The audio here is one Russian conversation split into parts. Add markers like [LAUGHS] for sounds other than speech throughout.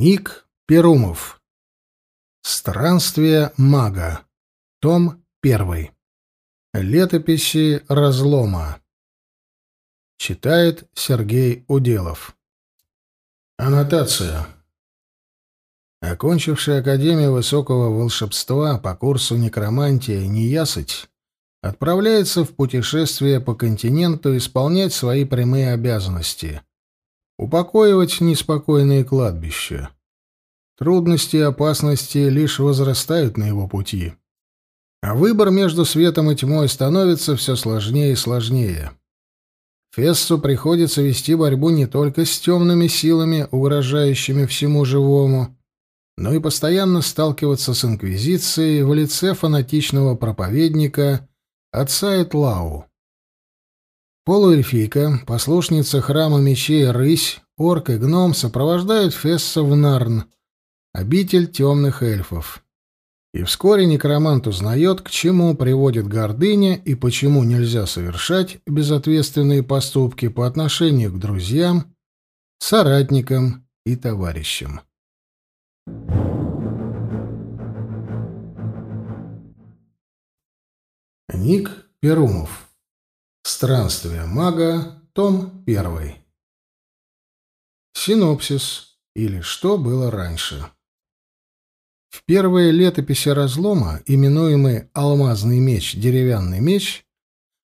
Ник Перумов. Странствие мага. Том 1. Летописи разлома. Читает Сергей Уделов. Аннотация. Окончивший Академию Высокого Волшебства по курсу Некромантия Неясыть отправляется в путешествие по континенту исполнять свои прямые обязанности — упокоивать неспокойные кладбища. Трудности и опасности лишь возрастают на его пути. А выбор между светом и тьмой становится все сложнее и сложнее. Фессу приходится вести борьбу не только с темными силами, угрожающими всему живому, но и постоянно сталкиваться с инквизицией в лице фанатичного проповедника отца Этлау. Полуэльфийка, послушница храма мечей Рысь, орк и гном сопровождают Фесса в Нарн, обитель темных эльфов. И вскоре некромант узнает, к чему приводит гордыня и почему нельзя совершать безответственные поступки по отношению к друзьям, соратникам и товарищам. Ник Перумов. Странствие мага. Том 1. Синопсис. Или что было раньше. В первые летописи разлома, именуемый «Алмазный меч», «Деревянный меч»,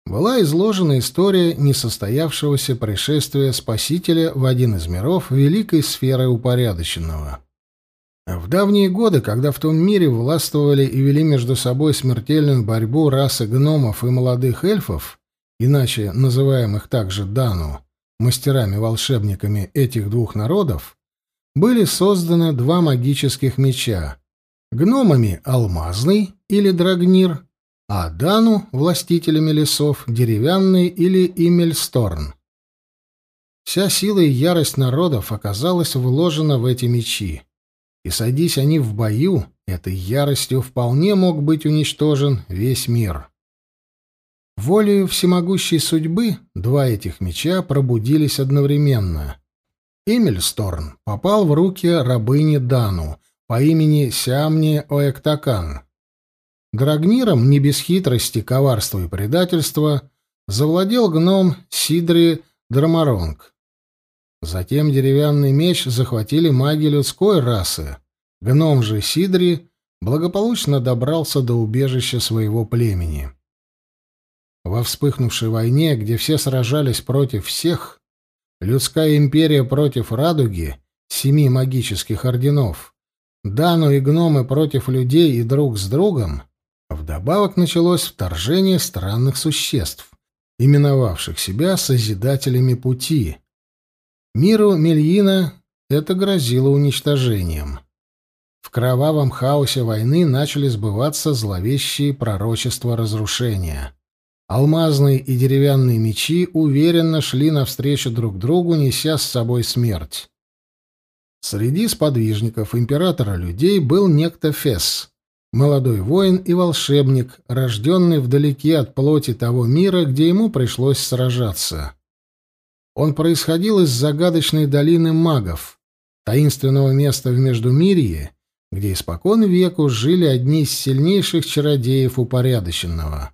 была изложена история несостоявшегося пришествия Спасителя в один из миров великой сферы упорядоченного. В давние годы, когда в том мире властвовали и вели между собой смертельную борьбу расы гномов и молодых эльфов, иначе называемых также Дану, мастерами-волшебниками этих двух народов, были созданы два магических меча Гномами — алмазный или драгнир, а Дану — властителями лесов — деревянный или имельсторн. Вся сила и ярость народов оказалась вложена в эти мечи. И садись они в бою, этой яростью вполне мог быть уничтожен весь мир. Волею всемогущей судьбы два этих меча пробудились одновременно. Эмильсторн попал в руки рабыни Дану, по имени Сиамни Оэктакан. Драгниром, не без хитрости, коварства и предательства, завладел гном Сидри Драмаронг. Затем деревянный меч захватили маги людской расы. Гном же Сидри благополучно добрался до убежища своего племени. Во вспыхнувшей войне, где все сражались против всех, людская империя против радуги, семи магических орденов, Дану и гномы против людей и друг с другом, вдобавок началось вторжение странных существ, именовавших себя Созидателями Пути. Миру Мельина это грозило уничтожением. В кровавом хаосе войны начали сбываться зловещие пророчества разрушения. Алмазные и деревянные мечи уверенно шли навстречу друг другу, неся с собой смерть. Среди сподвижников императора людей был некто Фесс, молодой воин и волшебник, рожденный вдалеке от плоти того мира, где ему пришлось сражаться. Он происходил из загадочной долины магов, таинственного места в Междумирье, где испокон веку жили одни из сильнейших чародеев упорядоченного.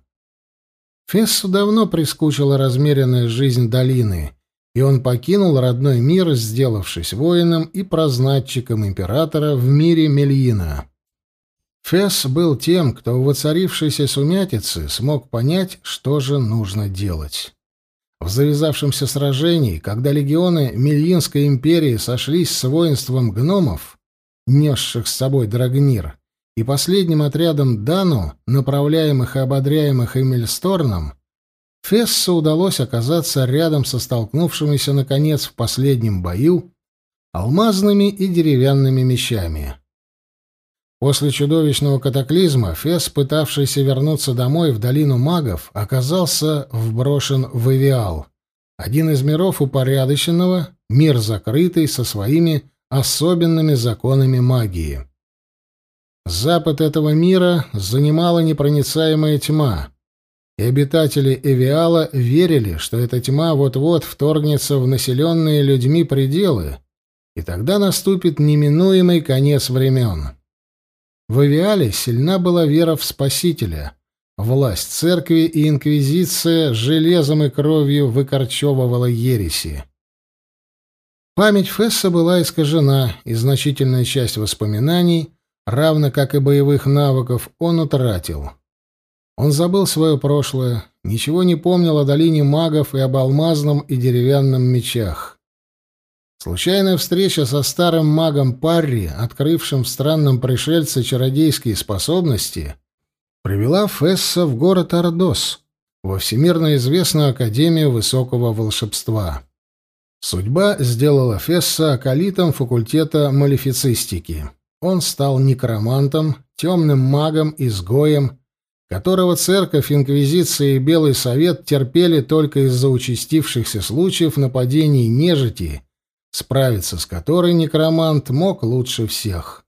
Фессу давно прискучила размеренная жизнь долины — и он покинул родной мир, сделавшись воином и прознатчиком императора в мире Мельина. Фесс был тем, кто в воцарившейся сумятице смог понять, что же нужно делать. В завязавшемся сражении, когда легионы Мельинской империи сошлись с воинством гномов, несших с собой Драгнир, и последним отрядом Дану, направляемых и ободряемых Эмильсторном, Фессу удалось оказаться рядом со столкнувшимися, наконец, в последнем бою алмазными и деревянными мечами. После чудовищного катаклизма Фесс, пытавшийся вернуться домой в долину магов, оказался вброшен в Эвиал, один из миров упорядоченного, мир закрытый со своими особенными законами магии. Запад этого мира занимала непроницаемая тьма — и обитатели Эвиала верили, что эта тьма вот-вот вторгнется в населенные людьми пределы, и тогда наступит неминуемый конец времен. В Авиале сильна была вера в Спасителя. Власть церкви и инквизиция железом и кровью выкорчевывала ереси. Память Фесса была искажена, и значительная часть воспоминаний, равно как и боевых навыков, он утратил. Он забыл свое прошлое, ничего не помнил о долине магов и об алмазном и деревянном мечах. Случайная встреча со старым магом Парри, открывшим в странном пришельце чародейские способности, привела Фесса в город Ордос, во всемирно известную Академию Высокого Волшебства. Судьба сделала Фесса акалитом факультета малефицистики. Он стал некромантом, темным магом, изгоем, которого церковь, инквизиция и Белый Совет терпели только из-за участившихся случаев нападений нежити, справиться с которой некромант мог лучше всех.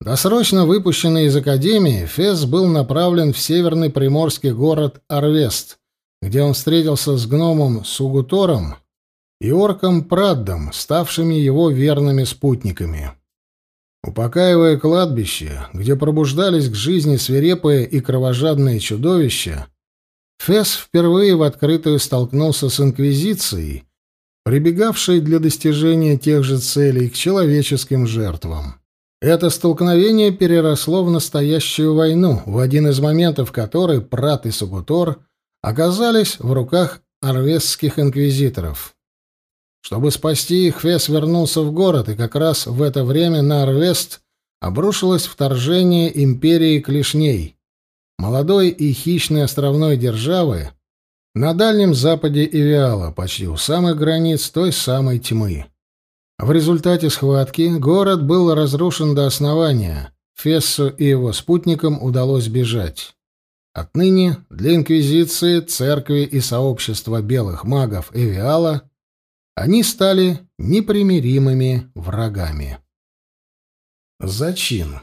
Досрочно выпущенный из академии, Фес был направлен в северный приморский город Арвест, где он встретился с гномом Сугутором и орком Праддом, ставшими его верными спутниками. Упокаивая кладбище, где пробуждались к жизни свирепые и кровожадные чудовища, Фес впервые в открытую столкнулся с Инквизицией, прибегавшей для достижения тех же целей к человеческим жертвам. Это столкновение переросло в настоящую войну, в один из моментов которой Прат и Сугутор оказались в руках арвесских инквизиторов. Чтобы спасти их, Фес вернулся в город, и как раз в это время на Арвест обрушилось вторжение империи клешней, молодой и хищной островной державы на дальнем западе Ивиала, почти у самых границ той самой тьмы. В результате схватки город был разрушен до основания. Фессу и его спутникам удалось бежать. Отныне для Инквизиции, Церкви и сообщества белых магов Эвиала они стали непримиримыми врагами. Зачин.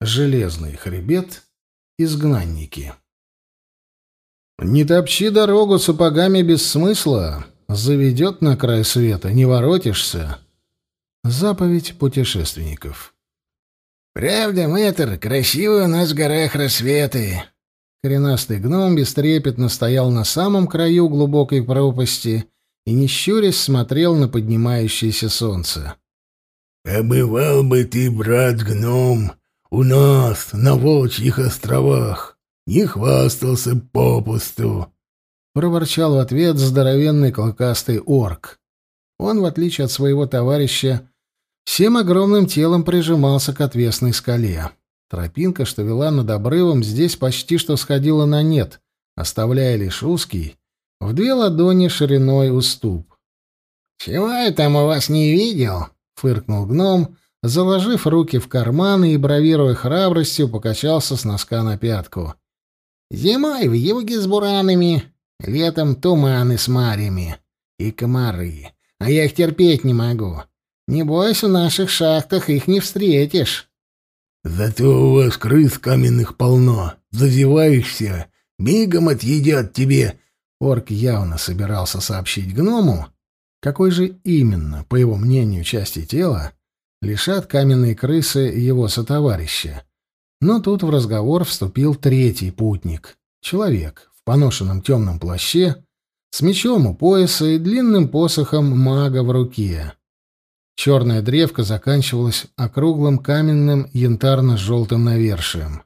Железный хребет. Изгнанники. «Не топчи дорогу сапогами без смысла. Заведет на край света, не воротишься». Заповедь путешественников. «Правда, мэтр, красивые у нас в горах рассветы». Коренастый гном бестрепетно стоял на самом краю глубокой пропасти и, не щурясь, смотрел на поднимающееся солнце. «Побывал бы ты, брат-гном, у нас, на Волчьих островах, не хвастался попусту!» — проворчал в ответ здоровенный клыкастый орк. Он, в отличие от своего товарища, всем огромным телом прижимался к отвесной скале. Тропинка, что вела над обрывом, здесь почти что сходила на нет, оставляя лишь узкий, в две ладони шириной уступ. «Чего я там у вас не видел?» — фыркнул гном, заложив руки в карманы и, бравируя храбростью, покачался с носка на пятку. «Зимой в юге с буранами, летом туманы с марями и комары, а я их терпеть не могу. Не бойся, в наших шахтах их не встретишь». «Зато у вас крыс каменных полно. Зазеваешься, мигом отъедят тебе Орк явно собирался сообщить гному, какой же именно, по его мнению, части тела лишат каменные крысы его сотоварища. Но тут в разговор вступил третий путник, человек в поношенном темном плаще, с мечом у пояса и длинным посохом мага в руке. Черная древка заканчивалась округлым каменным янтарно-желтым навершием.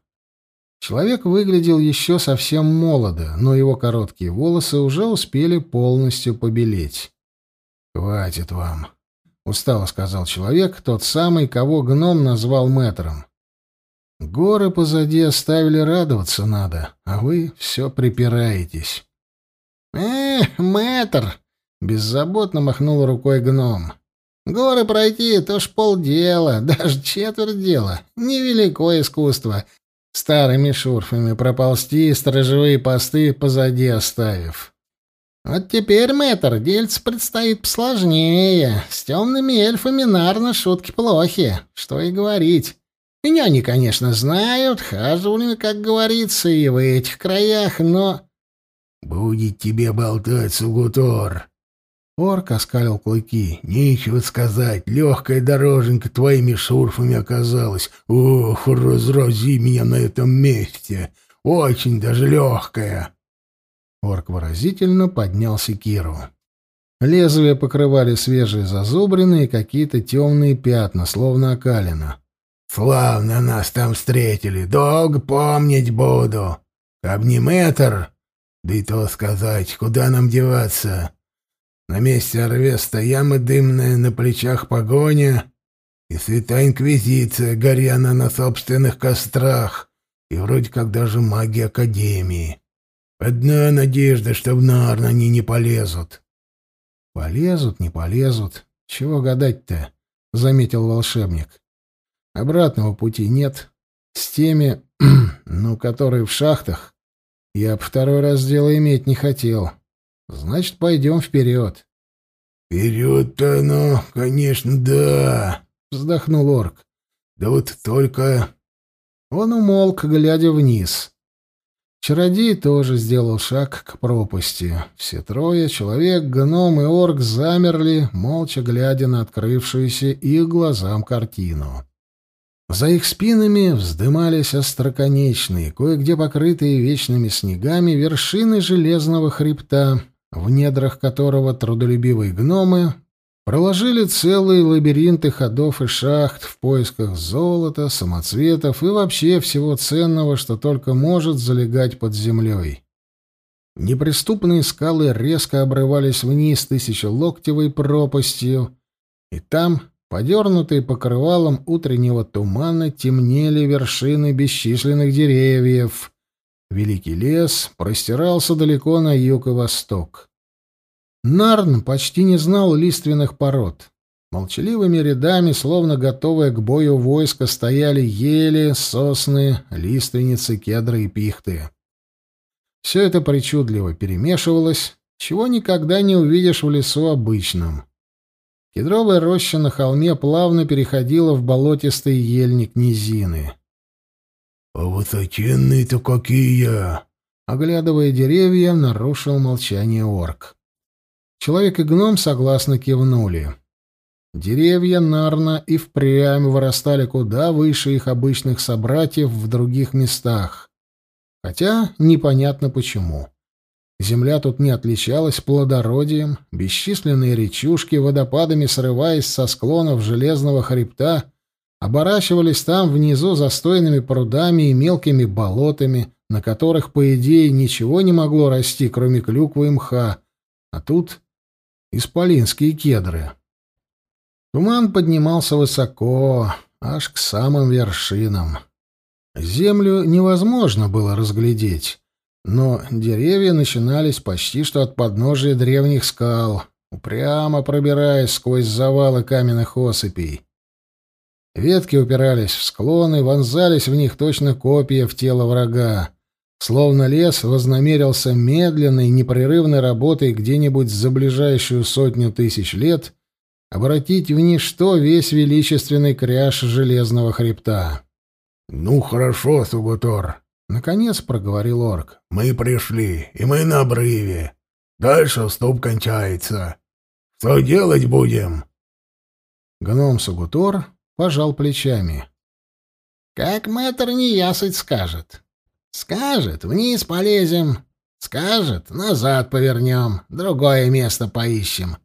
Человек выглядел еще совсем молодо, но его короткие волосы уже успели полностью побелеть. «Хватит вам», — устало сказал человек, тот самый, кого гном назвал мэтром. «Горы позади оставили радоваться надо, а вы все припираетесь». «Эх, мэтр!» — беззаботно махнул рукой гном. «Горы пройти — то ж полдела, [LAUGHS] даже четверть дела. Невеликое искусство, старыми шурфами проползти и сторожевые посты позади оставив. Вот теперь, мэтр, дельце предстоит посложнее. С темными эльфами нарно шутки плохи, что и говорить. Меня они, конечно, знают, хаживали, как говорится, и в этих краях, но... «Будет тебе болтать, Сугутор!» Орк оскалил клыки. «Нечего сказать, легкая дороженька твоими шурфами оказалась. Ох, разрази меня на этом месте! Очень даже легкая!» Орк выразительно поднял секиру. Лезвия покрывали свежие зазубрины и какие-то темные пятна, словно окалина. «Славно нас там встретили, долго помнить буду. Кабниметр, да и то сказать, куда нам деваться. На месте Арвеста ямы дымная, на плечах погоня, и святая инквизиция, горя на собственных кострах, и вроде как даже маги Академии. Одна надежда, что в Нарн они не полезут. Полезут, не полезут. Чего гадать-то? заметил волшебник. Обратного пути нет. С теми, [CLEARS THROAT] ну, которые в шахтах, я б второй раз дело иметь не хотел. Значит, пойдем вперед. Вперед-то ну, конечно, да, вздохнул орк. Да вот только... Он умолк, глядя вниз. Чародей тоже сделал шаг к пропасти. Все трое, человек, гном и орк, замерли, молча глядя на открывшуюся их глазам картину. За их спинами вздымались остроконечные, кое-где покрытые вечными снегами, вершины железного хребта, в недрах которого трудолюбивые гномы Проложили целые лабиринты ходов и шахт в поисках золота, самоцветов и вообще всего ценного, что только может залегать под землей. Неприступные скалы резко обрывались вниз тысячелоктевой пропастью, и там, подернутые покрывалом утреннего тумана, темнели вершины бесчисленных деревьев. Великий лес простирался далеко на юг и восток. Нарн почти не знал лиственных пород. Молчаливыми рядами, словно готовые к бою войска, стояли ели, сосны, лиственницы, кедры и пихты. Все это причудливо перемешивалось, чего никогда не увидишь в лесу обычном. Кедровая роща на холме плавно переходила в болотистый ельник низины. — А высоченные-то какие! — оглядывая деревья, нарушил молчание орк. Человек и гном согласно кивнули. Деревья Нарна и впрямь вырастали куда выше их обычных собратьев в других местах. Хотя непонятно почему. Земля тут не отличалась плодородием, бесчисленные речушки, водопадами срываясь со склонов железного хребта, оборачивались там внизу застойными прудами и мелкими болотами, на которых, по идее, ничего не могло расти, кроме клюквы и мха, а тут исполинские кедры. Туман поднимался высоко, аж к самым вершинам. Землю невозможно было разглядеть, но деревья начинались почти что от подножия древних скал, упрямо пробираясь сквозь завалы каменных осыпей. Ветки упирались в склоны, вонзались в них точно копья в тело врага. Словно лес вознамерился медленной, непрерывной работой где-нибудь за ближайшую сотню тысяч лет обратить в ничто весь величественный кряж железного хребта. — Ну, хорошо, Сугутор, — наконец проговорил орк. — Мы пришли, и мы на обрыве. Дальше уступ кончается. Что делать будем? Гном Сугутор пожал плечами. — Как мэтр неясыть скажет. Скажет, вниз полезем. Скажет, назад повернем, другое место поищем.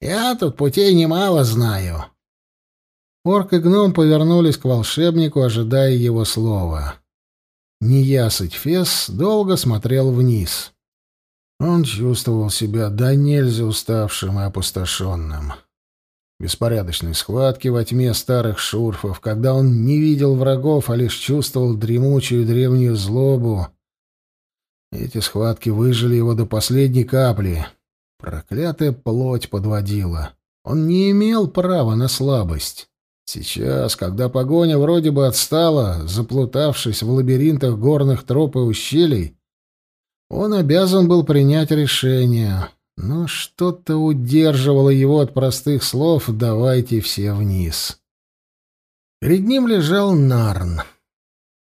Я тут путей немало знаю. Орк и гном повернулись к волшебнику, ожидая его слова. Неясыть Фес долго смотрел вниз. Он чувствовал себя до нельзя уставшим и опустошенным беспорядочной схватки во тьме старых шурфов, когда он не видел врагов, а лишь чувствовал дремучую древнюю злобу. Эти схватки выжили его до последней капли. Проклятая плоть подводила. Он не имел права на слабость. Сейчас, когда погоня вроде бы отстала, заплутавшись в лабиринтах горных троп и ущелий, он обязан был принять решение. Но что-то удерживало его от простых слов «давайте все вниз». Перед ним лежал Нарн.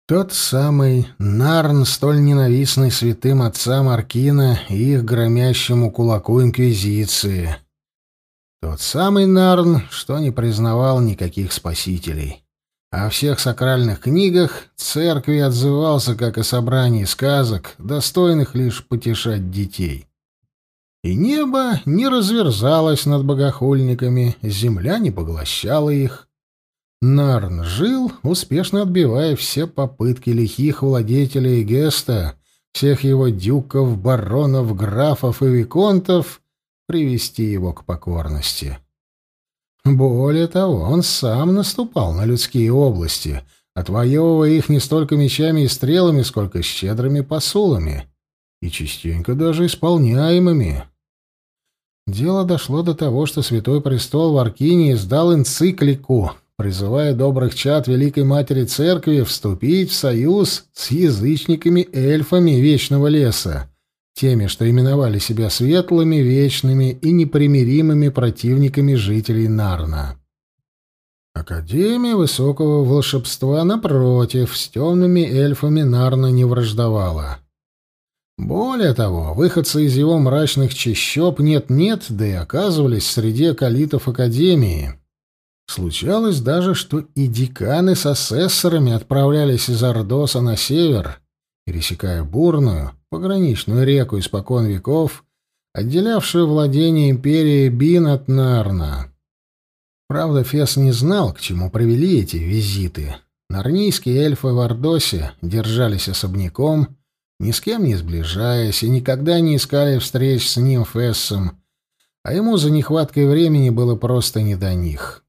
Тот самый Нарн, столь ненавистный святым отцам Аркина и их громящему кулаку Инквизиции. Тот самый Нарн, что не признавал никаких спасителей. О всех сакральных книгах церкви отзывался, как о собрании сказок, достойных лишь потешать детей. И небо не разверзалось над богохульниками, земля не поглощала их. Нарн жил, успешно отбивая все попытки лихих владетелей Геста, всех его дюков, баронов, графов и виконтов, привести его к покорности. Более того, он сам наступал на людские области, отвоевывая их не столько мечами и стрелами, сколько щедрыми посулами, и частенько даже исполняемыми. Дело дошло до того, что Святой Престол в Аркине издал энциклику, призывая добрых чад Великой Матери Церкви вступить в союз с язычниками-эльфами Вечного Леса, теми, что именовали себя светлыми, вечными и непримиримыми противниками жителей Нарна. Академия высокого волшебства, напротив, с темными эльфами Нарна не враждовала. Более того, выходцы из его мрачных чащоб нет-нет, да и оказывались среди околитов Академии. Случалось даже, что и деканы с асессорами отправлялись из Ордоса на север, пересекая бурную, пограничную реку испокон веков, отделявшую владение империи Бин от Нарна. Правда, Фес не знал, к чему привели эти визиты. Нарнийские эльфы в Ордосе держались особняком, ни с кем не сближаясь, и никогда не искали встреч с ним Фессом, а ему за нехваткой времени было просто не до них.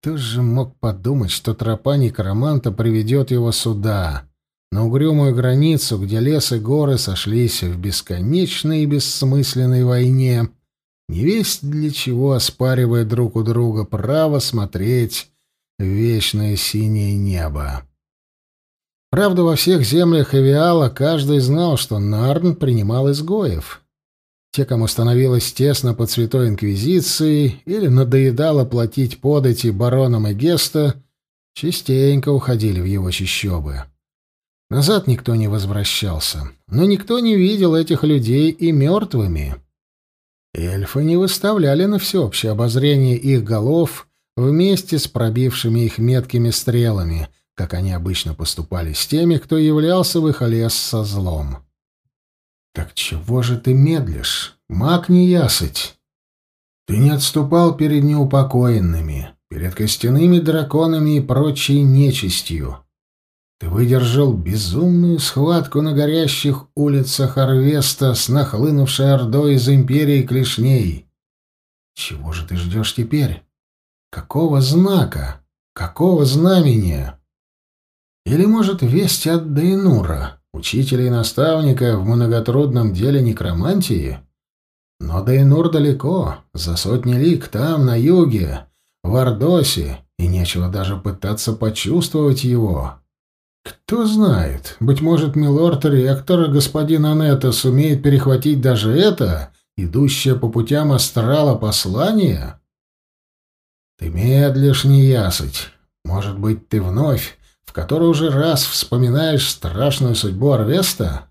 Кто же мог подумать, что тропа некроманта приведет его сюда, на угрюмую границу, где лес и горы сошлись в бесконечной и бессмысленной войне, невесть для чего оспаривая друг у друга право смотреть в вечное синее небо. Правда, во всех землях Эвиала каждый знал, что Нарн принимал изгоев. Те, кому становилось тесно под Святой Инквизицией или надоедало платить подати баронам и Геста, частенько уходили в его чащобы. Назад никто не возвращался, но никто не видел этих людей и мертвыми. Эльфы не выставляли на всеобщее обозрение их голов вместе с пробившими их меткими стрелами, как они обычно поступали с теми, кто являлся в их лес со злом. «Так чего же ты медлишь, маг неясыть? Ты не отступал перед неупокоенными, перед костяными драконами и прочей нечистью. Ты выдержал безумную схватку на горящих улицах Арвеста с нахлынувшей ордой из империи клешней. Чего же ты ждешь теперь? Какого знака? Какого знамения? Или, может, весть от Дейнура?» учителя и наставника в многотрудном деле некромантии. Но Дейнур далеко, за сотни лик, там, на юге, в Ордосе, и нечего даже пытаться почувствовать его. Кто знает, быть может, милорд-ректор, господин Анетта, сумеет перехватить даже это, идущее по путям астрала послание? Ты медлишь, неясыть. Может быть, ты вновь в которой уже раз вспоминаешь страшную судьбу Арвеста?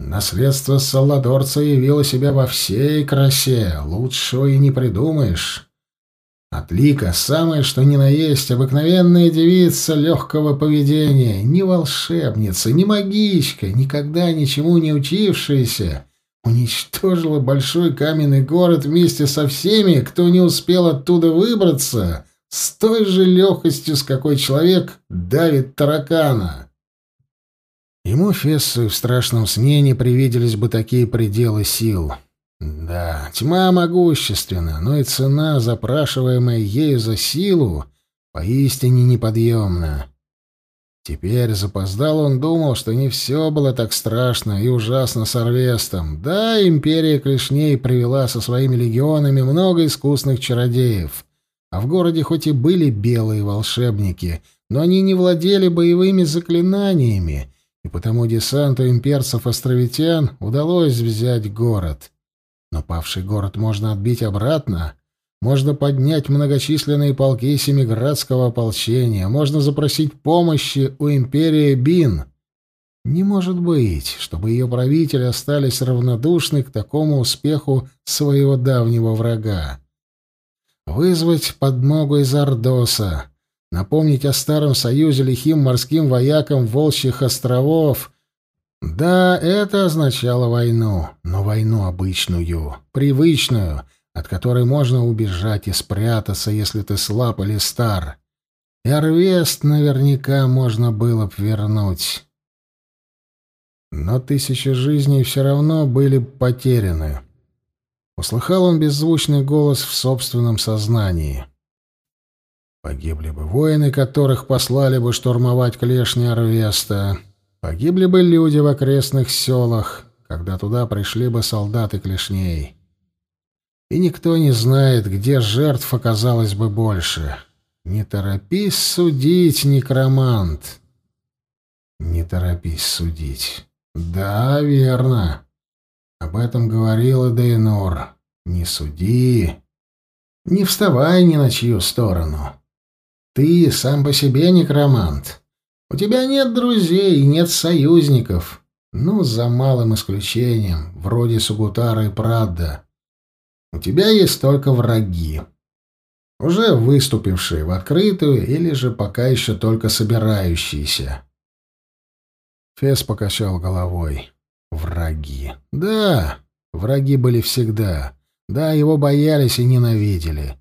Наследство Салладорца явило себя во всей красе, лучшего и не придумаешь. Отлика, самое что ни на есть, обыкновенная девица легкого поведения, ни волшебница, ни магичка, никогда ничему не учившаяся, уничтожила большой каменный город вместе со всеми, кто не успел оттуда выбраться, с той же легкостью, с какой человек давит таракана. Ему Фессу в страшном сне не привиделись бы такие пределы сил. Да, тьма могущественна, но и цена, запрашиваемая ею за силу, поистине неподъемна. Теперь запоздал он думал, что не все было так страшно и ужасно с Арвестом. Да, империя Клешней привела со своими легионами много искусных чародеев — а в городе хоть и были белые волшебники, но они не владели боевыми заклинаниями, и потому десанту имперцев-островитян удалось взять город. Но павший город можно отбить обратно, можно поднять многочисленные полки Семиградского ополчения, можно запросить помощи у империи Бин. Не может быть, чтобы ее правители остались равнодушны к такому успеху своего давнего врага. Вызвать подмогу из Ордоса, напомнить о Старом Союзе лихим морским воякам Волчьих островов. Да, это означало войну, но войну обычную, привычную, от которой можно убежать и спрятаться, если ты слаб или стар. И Арвест наверняка можно было б вернуть. Но тысячи жизней все равно были потеряны. Услыхал он беззвучный голос в собственном сознании. Погибли бы воины, которых послали бы штурмовать клешни Арвеста. Погибли бы люди в окрестных селах, когда туда пришли бы солдаты клешней. И никто не знает, где жертв оказалось бы больше. Не торопись судить, некромант. Не торопись судить. Да, верно. Об этом говорила Дейнор. Не суди. Не вставай ни на чью сторону. Ты сам по себе некромант. У тебя нет друзей и нет союзников. Ну, за малым исключением, вроде Сугутара и Прадда. У тебя есть только враги. Уже выступившие в открытую или же пока еще только собирающиеся. Фес покачал головой. Враги. Да, враги были всегда. Да, его боялись и ненавидели.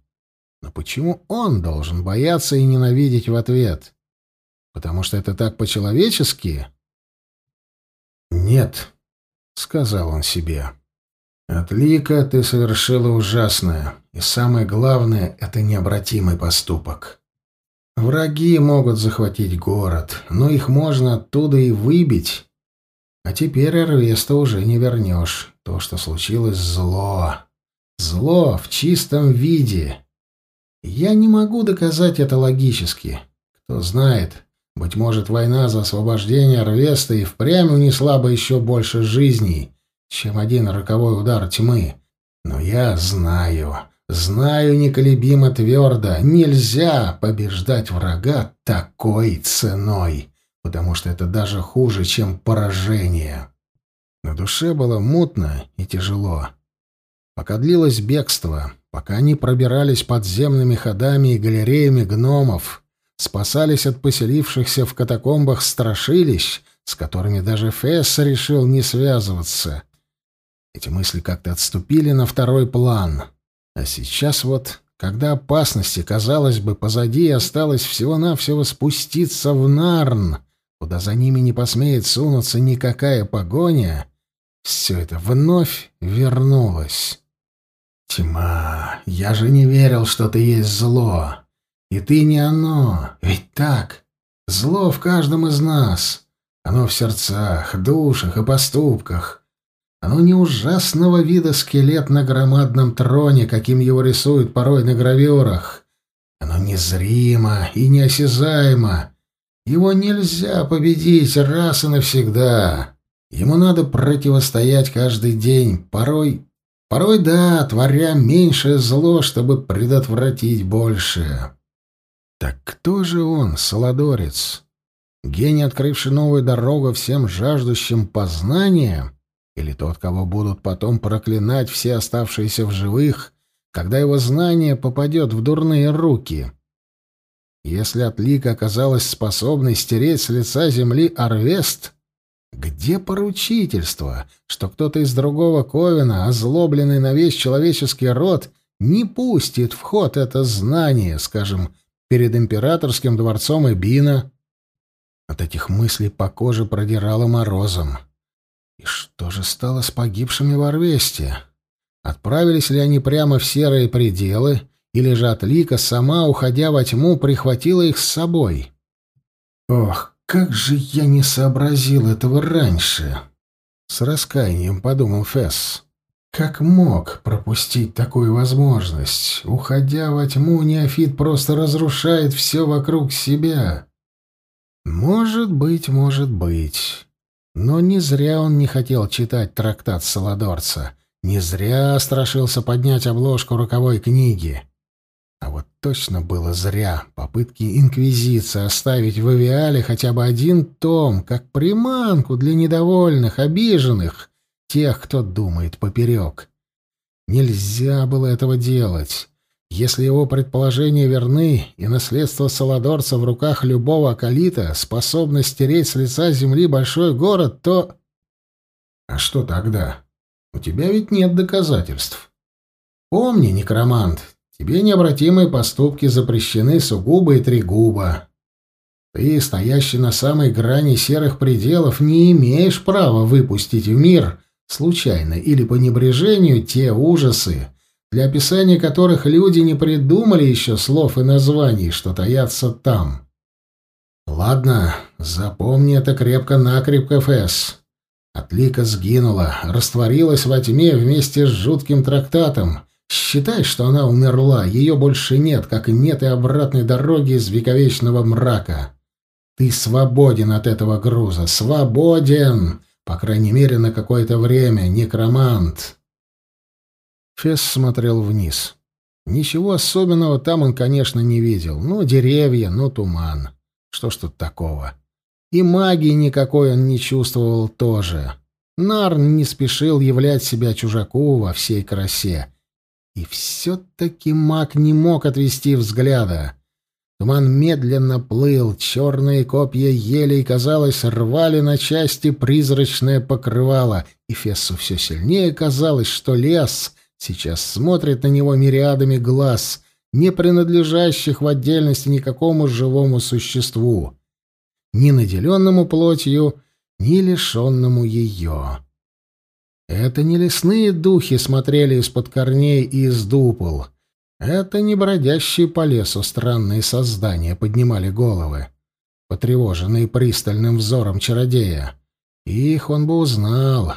Но почему он должен бояться и ненавидеть в ответ? Потому что это так по-человечески? Нет, сказал он себе. Отлика, ты совершила ужасное, и самое главное — это необратимый поступок. Враги могут захватить город, но их можно оттуда и выбить. А теперь Эрвеста уже не вернешь. То, что случилось, зло. Зло в чистом виде. Я не могу доказать это логически. Кто знает, быть может, война за освобождение Арвеста и впрямь унесла бы еще больше жизней, чем один роковой удар тьмы. Но я знаю, знаю неколебимо твердо, нельзя побеждать врага такой ценой, потому что это даже хуже, чем поражение. На душе было мутно и тяжело. Пока длилось бегство, пока они пробирались подземными ходами и галереями гномов, спасались от поселившихся в катакомбах страшилищ, с которыми даже Фесс решил не связываться, эти мысли как-то отступили на второй план. А сейчас вот, когда опасности, казалось бы, позади осталось всего-навсего спуститься в Нарн, куда за ними не посмеет сунуться никакая погоня, все это вновь вернулось. «Тьма, я же не верил, что ты есть зло. И ты не оно, ведь так? Зло в каждом из нас. Оно в сердцах, душах и поступках. Оно не ужасного вида скелет на громадном троне, каким его рисуют порой на гравюрах. Оно незримо и неосязаемо. Его нельзя победить раз и навсегда. Ему надо противостоять каждый день, порой... Порой, да, творя меньшее зло, чтобы предотвратить большее. Так кто же он, Солодорец? Гений, открывший новую дорогу всем жаждущим познания — или тот, кого будут потом проклинать все оставшиеся в живых, когда его знание попадет в дурные руки. Если Атлика оказалась способной стереть с лица земли Арвест, где поручительство, что кто-то из другого Ковина, озлобленный на весь человеческий род, не пустит в ход это знание, скажем, перед императорским дворцом Эбина? От этих мыслей по коже продирало морозом. И что же стало с погибшими в Орвесте? Отправились ли они прямо в серые пределы, или же Атлика сама, уходя во тьму, прихватила их с собой? Ох, как же я не сообразил этого раньше! С раскаянием подумал Фесс. Как мог пропустить такую возможность? Уходя во тьму, неофит просто разрушает все вокруг себя. Может быть, может быть. Но не зря он не хотел читать трактат Саладорца. Не зря страшился поднять обложку роковой книги. Точно было зря. Попытки Инквизиции оставить в Авиале хотя бы один том, как приманку для недовольных, обиженных, тех, кто думает поперек. Нельзя было этого делать. Если его предположения верны, и наследство Саладорца в руках любого акалита способно стереть с лица земли большой город, то... А что тогда? У тебя ведь нет доказательств. Помни, некромант, тебе необратимые поступки запрещены сугубо и тригубо. Ты, стоящий на самой грани серых пределов, не имеешь права выпустить в мир случайно или по небрежению те ужасы, для описания которых люди не придумали еще слов и названий, что таятся там. Ладно, запомни это крепко-накрепко, Фэс. Отлика сгинула, растворилась во тьме вместе с жутким трактатом. Считай, что она умерла, ее больше нет, как и нет и обратной дороги из вековечного мрака. Ты свободен от этого груза, свободен, по крайней мере, на какое-то время, некромант. Фесс смотрел вниз. Ничего особенного там он, конечно, не видел. Ну, деревья, ну, туман. Что ж тут такого? И магии никакой он не чувствовал тоже. Нарн не спешил являть себя чужаку во всей красе. И все-таки маг не мог отвести взгляда. Туман медленно плыл, черные копья елей, казалось, рвали на части призрачное покрывало, и Фессу все сильнее казалось, что лес сейчас смотрит на него мириадами глаз, не принадлежащих в отдельности никакому живому существу ни наделенному плотью, ни лишенному ее. Это не лесные духи смотрели из-под корней и из дупол. Это не бродящие по лесу странные создания поднимали головы, потревоженные пристальным взором чародея. Их он бы узнал,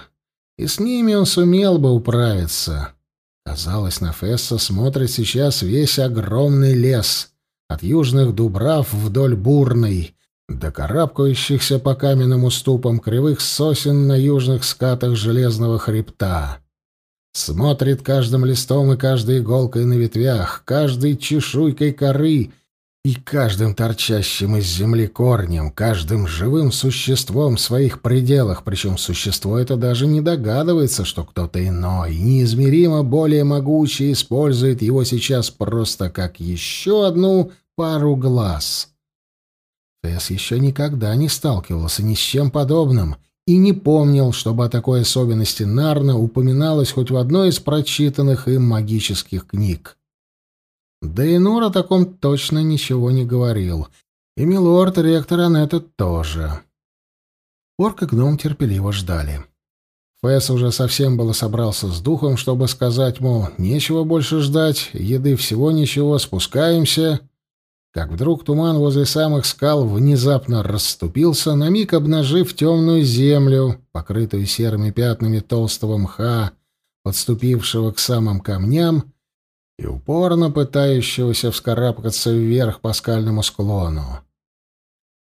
и с ними он сумел бы управиться. Казалось, на Фесса смотрит сейчас весь огромный лес, от южных дубрав вдоль бурной, до карабкающихся по каменным уступам кривых сосен на южных скатах железного хребта. Смотрит каждым листом и каждой иголкой на ветвях, каждой чешуйкой коры и каждым торчащим из земли корнем, каждым живым существом в своих пределах, причем существо это даже не догадывается, что кто-то иной, неизмеримо более могучий, использует его сейчас просто как еще одну пару глаз — Тесс еще никогда не сталкивался ни с чем подобным и не помнил, чтобы о такой особенности Нарна упоминалось хоть в одной из прочитанных им магических книг. Да и Нор о таком точно ничего не говорил, и милорд ректор Анетта тоже. Орк и гном терпеливо ждали. Фэс уже совсем было собрался с духом, чтобы сказать, мол, нечего больше ждать, еды всего ничего, спускаемся — как вдруг туман возле самых скал внезапно расступился, на миг обнажив темную землю, покрытую серыми пятнами толстого мха, подступившего к самым камням и упорно пытающегося вскарабкаться вверх по скальному склону.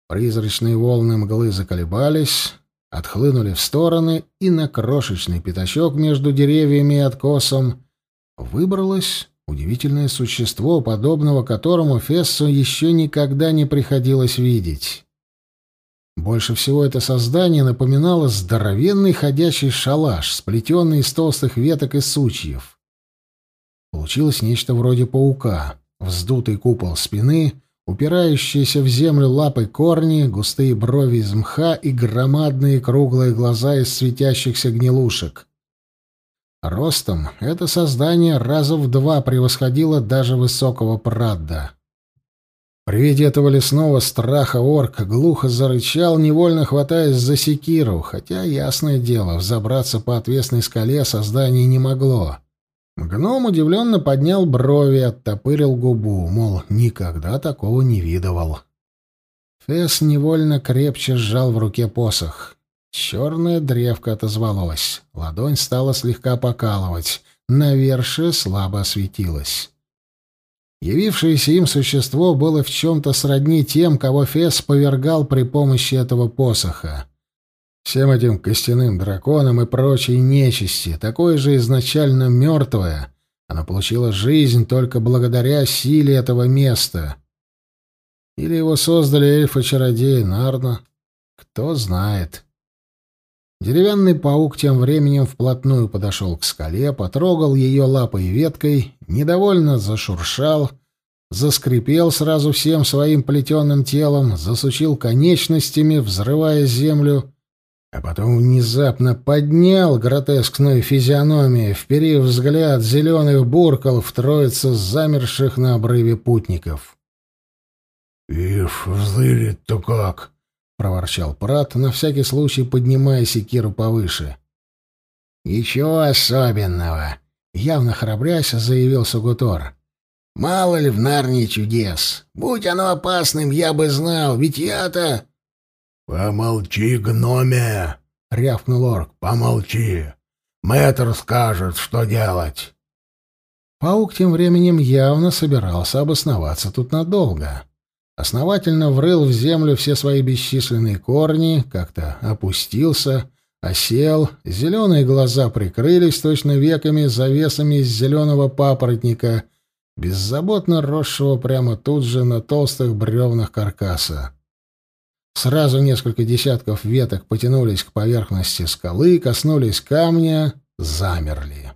Призрачные волны мглы заколебались, отхлынули в стороны, и на крошечный пятачок между деревьями и откосом выбралась Удивительное существо, подобного которому Фессу еще никогда не приходилось видеть. Больше всего это создание напоминало здоровенный ходячий шалаш, сплетенный из толстых веток и сучьев. Получилось нечто вроде паука. Вздутый купол спины, упирающиеся в землю лапы корни, густые брови из мха и громадные круглые глаза из светящихся гнилушек. Ростом это создание раза в два превосходило даже высокого Прадда. При виде этого лесного страха орк глухо зарычал, невольно хватаясь за секиру, хотя, ясное дело, взобраться по отвесной скале создание не могло. Гном удивленно поднял брови, оттопырил губу, мол, никогда такого не видывал. Фесс невольно крепче сжал в руке посох. Черная древка отозвалась. Ладонь стала слегка покалывать. Навершие слабо осветилось. Явившееся им существо было в чем-то сродни тем, кого Фес повергал при помощи этого посоха. Всем этим костяным драконам и прочей нечисти, такое же изначально мертвое, Она получила жизнь только благодаря силе этого места. Или его создали эльфы-чародеи Нарна. Кто знает. Деревянный паук тем временем вплотную подошел к скале, потрогал ее лапой и веткой, недовольно зашуршал, заскрипел сразу всем своим плетеным телом, засучил конечностями, взрывая землю, а потом внезапно поднял гротескную физиономию, вперив взгляд зеленых буркал в троице замерших на обрыве путников. «Ишь, взырит-то как!» — проворчал Прат, на всякий случай поднимая секиру повыше. «Ничего особенного!» — явно храбрясь, заявил Сугутор. «Мало ли в Нарнии чудес! Будь оно опасным, я бы знал, ведь я-то...» «Помолчи, гноме!» — рявкнул орк. «Помолчи! Мэтр скажет, что делать!» Паук тем временем явно собирался обосноваться тут надолго основательно врыл в землю все свои бесчисленные корни, как-то опустился, осел, зеленые глаза прикрылись точно веками завесами из зеленого папоротника, беззаботно росшего прямо тут же на толстых бревнах каркаса. Сразу несколько десятков веток потянулись к поверхности скалы, коснулись камня, замерли.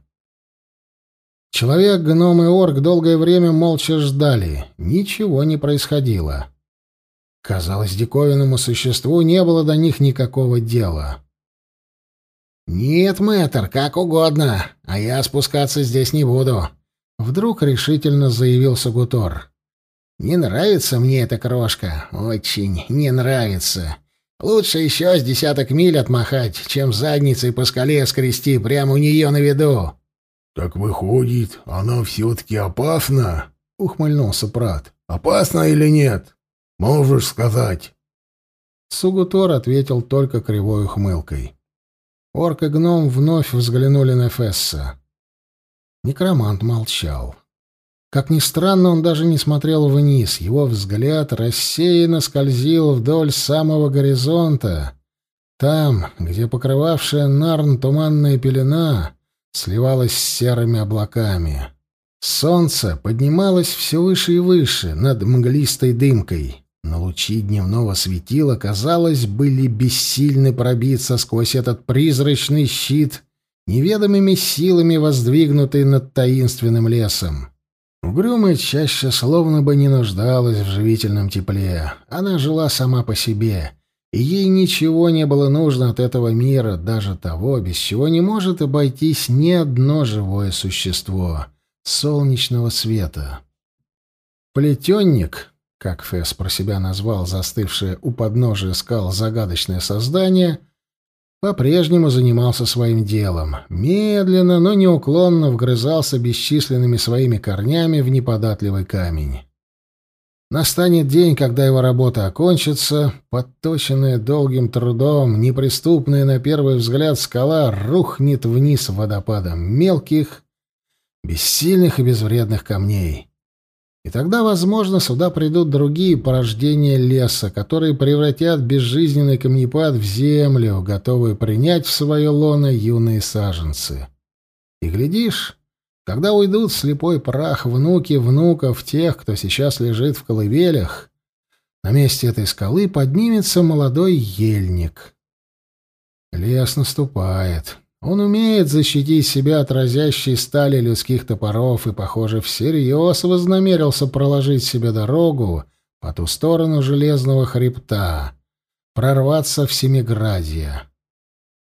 Человек, гном и орк долгое время молча ждали. Ничего не происходило. Казалось, диковинному существу не было до них никакого дела. «Нет, мэтр, как угодно, а я спускаться здесь не буду», — вдруг решительно заявил Сагутор. «Не нравится мне эта крошка, очень не нравится. Лучше еще с десяток миль отмахать, чем задницей по скале скрести прямо у нее на виду». «Так выходит, она все-таки опасна?» — ухмыльнулся Прат. «Опасна или нет? Можешь сказать?» Сугутор ответил только кривой ухмылкой. Орк и гном вновь взглянули на Фесса. Некромант молчал. Как ни странно, он даже не смотрел вниз. Его взгляд рассеянно скользил вдоль самого горизонта. Там, где покрывавшая Нарн туманная пелена сливалось с серыми облаками. Солнце поднималось все выше и выше над мглистой дымкой, но лучи дневного светила, казалось, были бессильны пробиться сквозь этот призрачный щит, неведомыми силами воздвигнутый над таинственным лесом. Угрюмая чаще словно бы не нуждалась в живительном тепле. Она жила сама по себе — и ей ничего не было нужно от этого мира, даже того, без чего не может обойтись ни одно живое существо — солнечного света. Плетенник, как Фесс про себя назвал застывшее у подножия скал загадочное создание, по-прежнему занимался своим делом. Медленно, но неуклонно вгрызался бесчисленными своими корнями в неподатливый камень. Настанет день, когда его работа окончится, подточенная долгим трудом, неприступная на первый взгляд скала рухнет вниз водопадом мелких, бессильных и безвредных камней. И тогда, возможно, сюда придут другие порождения леса, которые превратят безжизненный камнепад в землю, готовые принять в свое лоно юные саженцы. И, глядишь, когда уйдут слепой прах внуки внуков тех, кто сейчас лежит в колыбелях, на месте этой скалы поднимется молодой ельник. Лес наступает. Он умеет защитить себя от разящей стали людских топоров и, похоже, всерьез вознамерился проложить себе дорогу по ту сторону железного хребта, прорваться в Семиградье.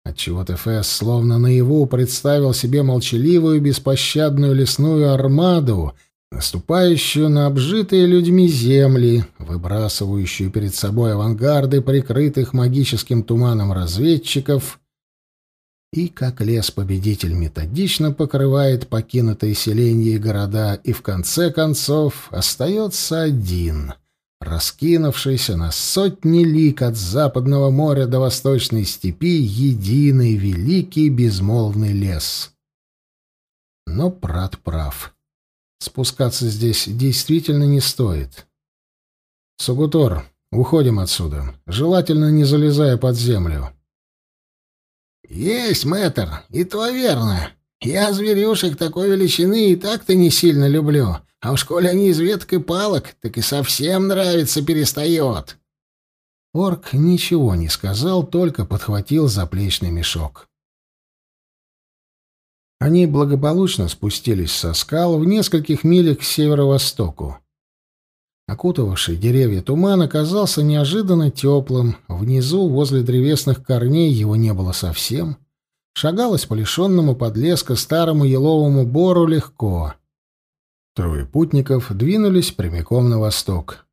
Отчего-то Фэс словно наяву представил себе молчаливую беспощадную лесную армаду, наступающую на обжитые людьми земли, выбрасывающую перед собой авангарды прикрытых магическим туманом разведчиков, и как лес-победитель методично покрывает покинутые селения и города, и в конце концов остается один — раскинувшийся на сотни лик от западного моря до восточной степи единый великий безмолвный лес. Но Прат прав. Спускаться здесь действительно не стоит. Сугутор, уходим отсюда, желательно не залезая под землю. Есть, мэтр, и то верно. Я зверюшек такой величины и так-то не сильно люблю, а уж коли они из веток и палок, так и совсем нравится перестает». Орк ничего не сказал, только подхватил заплечный мешок. Они благополучно спустились со скал в нескольких милях к северо-востоку. Окутывавший деревья туман оказался неожиданно теплым. Внизу, возле древесных корней, его не было совсем. Шагалось по лишенному подлеска старому еловому бору легко. Трое путников двинулись прямиком на восток.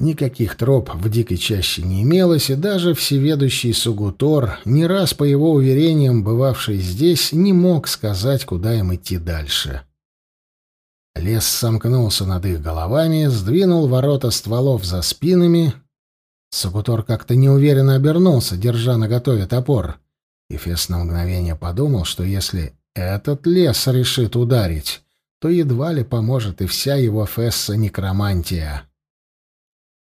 Никаких троп в дикой чаще не имелось, и даже всеведущий Сугутор, не раз по его уверениям бывавший здесь, не мог сказать, куда им идти дальше. Лес сомкнулся над их головами, сдвинул ворота стволов за спинами. Сугутор как-то неуверенно обернулся, держа наготове топор. И Фес на мгновение подумал, что если этот лес решит ударить, то едва ли поможет и вся его Фесса некромантия.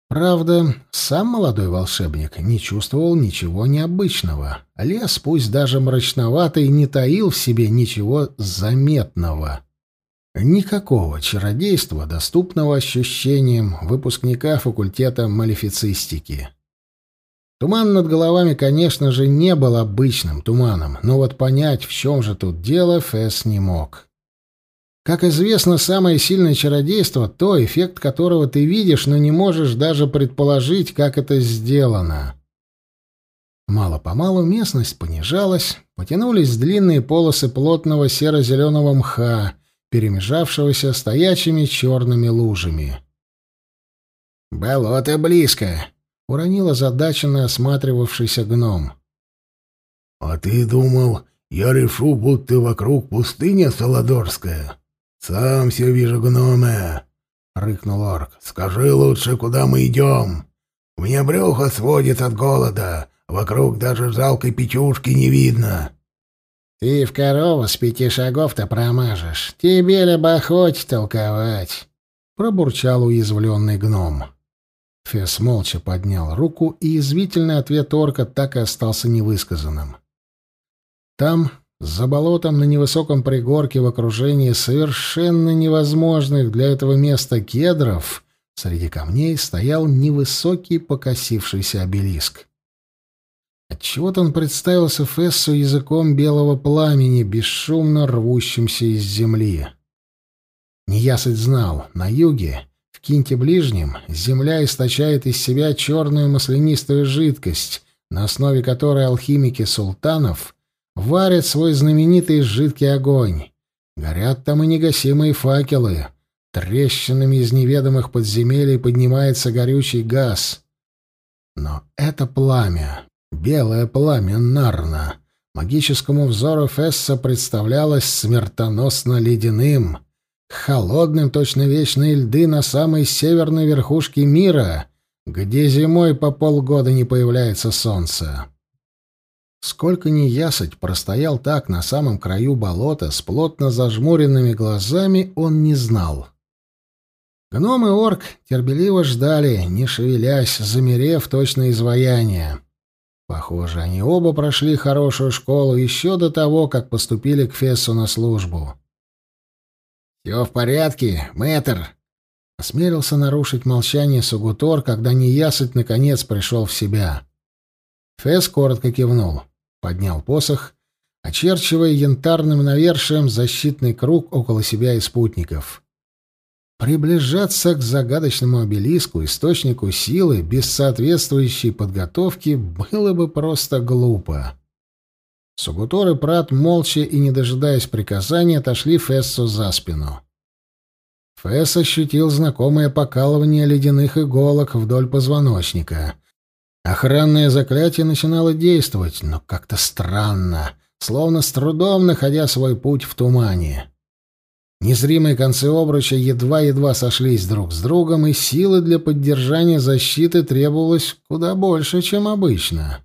Правда, сам молодой волшебник не чувствовал ничего необычного. Лес, пусть даже мрачноватый, не таил в себе ничего заметного. Никакого чародейства, доступного ощущениям выпускника факультета малефицистики. Туман над головами, конечно же, не был обычным туманом, но вот понять, в чем же тут дело, Фэс не мог. Как известно, самое сильное чародейство — то, эффект которого ты видишь, но не можешь даже предположить, как это сделано. Мало-помалу местность понижалась, потянулись длинные полосы плотного серо-зеленого мха, перемежавшегося стоячими черными лужами. «Болото близко», — уронил озадаченно осматривавшийся гном. «А ты думал, я решу, будто вокруг пустыня Солодорская?» «Сам все вижу, гноме!» — рыкнул орк. «Скажи лучше, куда мы идем? Меня брюхо сводит от голода, вокруг даже жалкой печушки не видно». «Ты в корову с пяти шагов-то промажешь. Тебе ли бы охоть толковать?» — пробурчал уязвленный гном. Фес молча поднял руку, и извительный ответ орка так и остался невысказанным. Там, за болотом на невысоком пригорке в окружении совершенно невозможных для этого места кедров среди камней стоял невысокий покосившийся обелиск. Отчего-то он представился Фессу языком белого пламени, бесшумно рвущимся из земли. Неясыть знал, на юге, в Кинте Ближнем, земля источает из себя черную маслянистую жидкость, на основе которой алхимики султанов — варят свой знаменитый жидкий огонь. Горят там и негасимые факелы. Трещинами из неведомых подземелий поднимается горючий газ. Но это пламя, белое пламя Нарна, магическому взору Фесса представлялось смертоносно ледяным, холодным точно вечные льды на самой северной верхушке мира, где зимой по полгода не появляется солнце. Сколько ни ясать простоял так на самом краю болота с плотно зажмуренными глазами, он не знал. Гном и орк терпеливо ждали, не шевелясь, замерев точно изваяние. Похоже, они оба прошли хорошую школу еще до того, как поступили к Фессу на службу. «Все в порядке, мэтр!» Осмелился нарушить молчание Сугутор, когда неясыть наконец пришел в себя. Фесс коротко кивнул поднял посох, очерчивая янтарным навершием защитный круг около себя и спутников. Приближаться к загадочному обелиску, источнику силы, без соответствующей подготовки, было бы просто глупо. Сугутор и Прат молча и, не дожидаясь приказания, отошли Фессу за спину. Фесс ощутил знакомое покалывание ледяных иголок вдоль позвоночника. Охранное заклятие начинало действовать, но как-то странно, словно с трудом находя свой путь в тумане. Незримые концы обруча едва-едва сошлись друг с другом, и силы для поддержания защиты требовалось куда больше, чем обычно.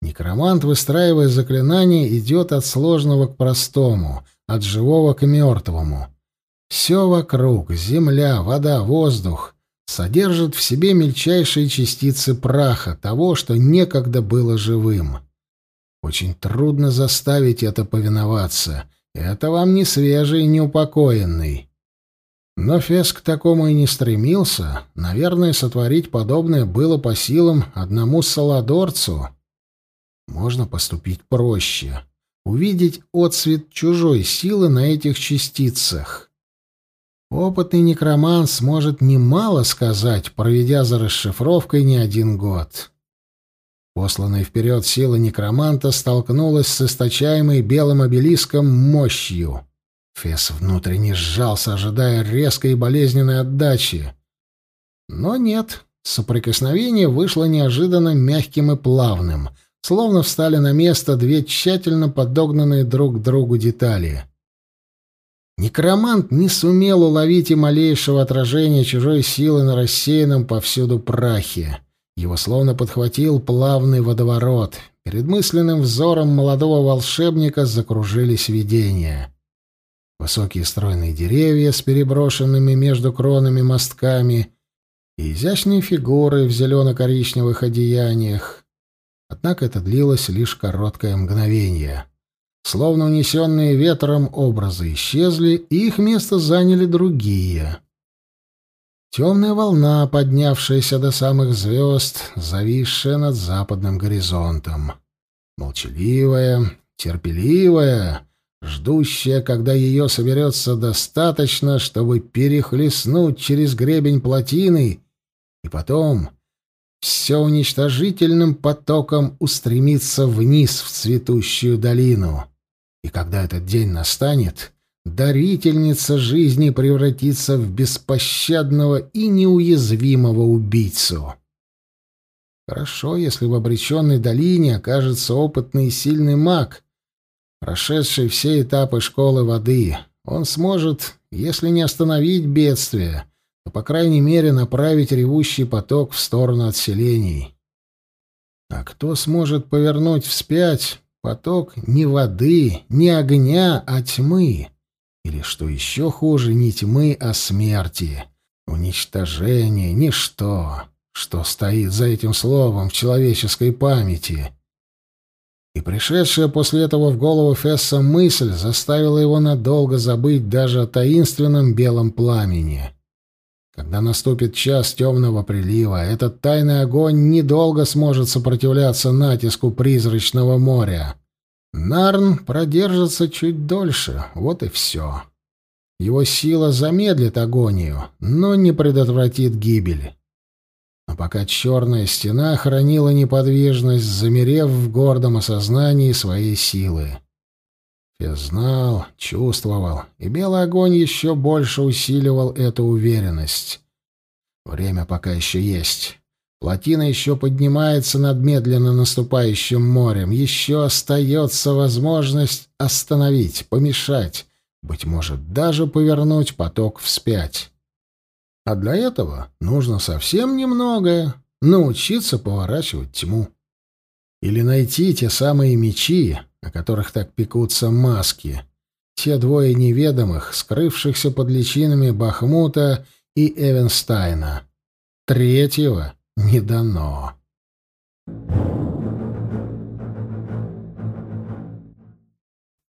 Некромант, выстраивая заклинание, идет от сложного к простому, от живого к мертвому. Все вокруг — земля, вода, воздух содержит в себе мельчайшие частицы праха, того, что некогда было живым. Очень трудно заставить это повиноваться, Это вам не свежий и неупокоенный. Но Фес к такому и не стремился. Наверное, сотворить подобное было по силам одному саладорцу. Можно поступить проще. Увидеть отсвет чужой силы на этих частицах. Опытный некромант сможет немало сказать, проведя за расшифровкой не один год. Посланная вперед сила некроманта столкнулась с источаемой белым обелиском мощью. Фес внутренне сжался, ожидая резкой и болезненной отдачи. Но нет, соприкосновение вышло неожиданно мягким и плавным, словно встали на место две тщательно подогнанные друг к другу детали. Некромант не сумел уловить и малейшего отражения чужой силы на рассеянном повсюду прахе. Его словно подхватил плавный водоворот. Перед мысленным взором молодого волшебника закружились видения. Высокие стройные деревья с переброшенными между кронами мостками и изящные фигуры в зелено-коричневых одеяниях. Однако это длилось лишь короткое мгновение. Словно унесенные ветром образы исчезли, и их место заняли другие. Темная волна, поднявшаяся до самых звезд, зависшая над западным горизонтом. Молчаливая, терпеливая, ждущая, когда ее соберется достаточно, чтобы перехлестнуть через гребень плотины, и потом все уничтожительным потоком устремиться вниз в цветущую долину. И когда этот день настанет, дарительница жизни превратится в беспощадного и неуязвимого убийцу. Хорошо, если в обреченной долине окажется опытный и сильный маг, прошедший все этапы школы воды. Он сможет, если не остановить бедствие, то, по крайней мере, направить ревущий поток в сторону отселений. А кто сможет повернуть вспять, Поток не воды, не огня, а тьмы. Или, что еще хуже, не тьмы, а смерти. Уничтожение — ничто, что стоит за этим словом в человеческой памяти. И пришедшая после этого в голову Фесса мысль заставила его надолго забыть даже о таинственном белом пламени. Когда наступит час темного прилива, этот тайный огонь недолго сможет сопротивляться натиску призрачного моря. Нарн продержится чуть дольше, вот и все. Его сила замедлит агонию, но не предотвратит гибель. А пока черная стена хранила неподвижность, замерев в гордом осознании своей силы. Фес знал, чувствовал, и белый огонь еще больше усиливал эту уверенность. Время пока еще есть. Плотина еще поднимается над медленно наступающим морем. Еще остается возможность остановить, помешать, быть может, даже повернуть поток вспять. А для этого нужно совсем немногое — научиться поворачивать тьму. Или найти те самые мечи, о которых так пекутся маски. Те двое неведомых, скрывшихся под личинами Бахмута и Эвенстайна. Третьего не дано.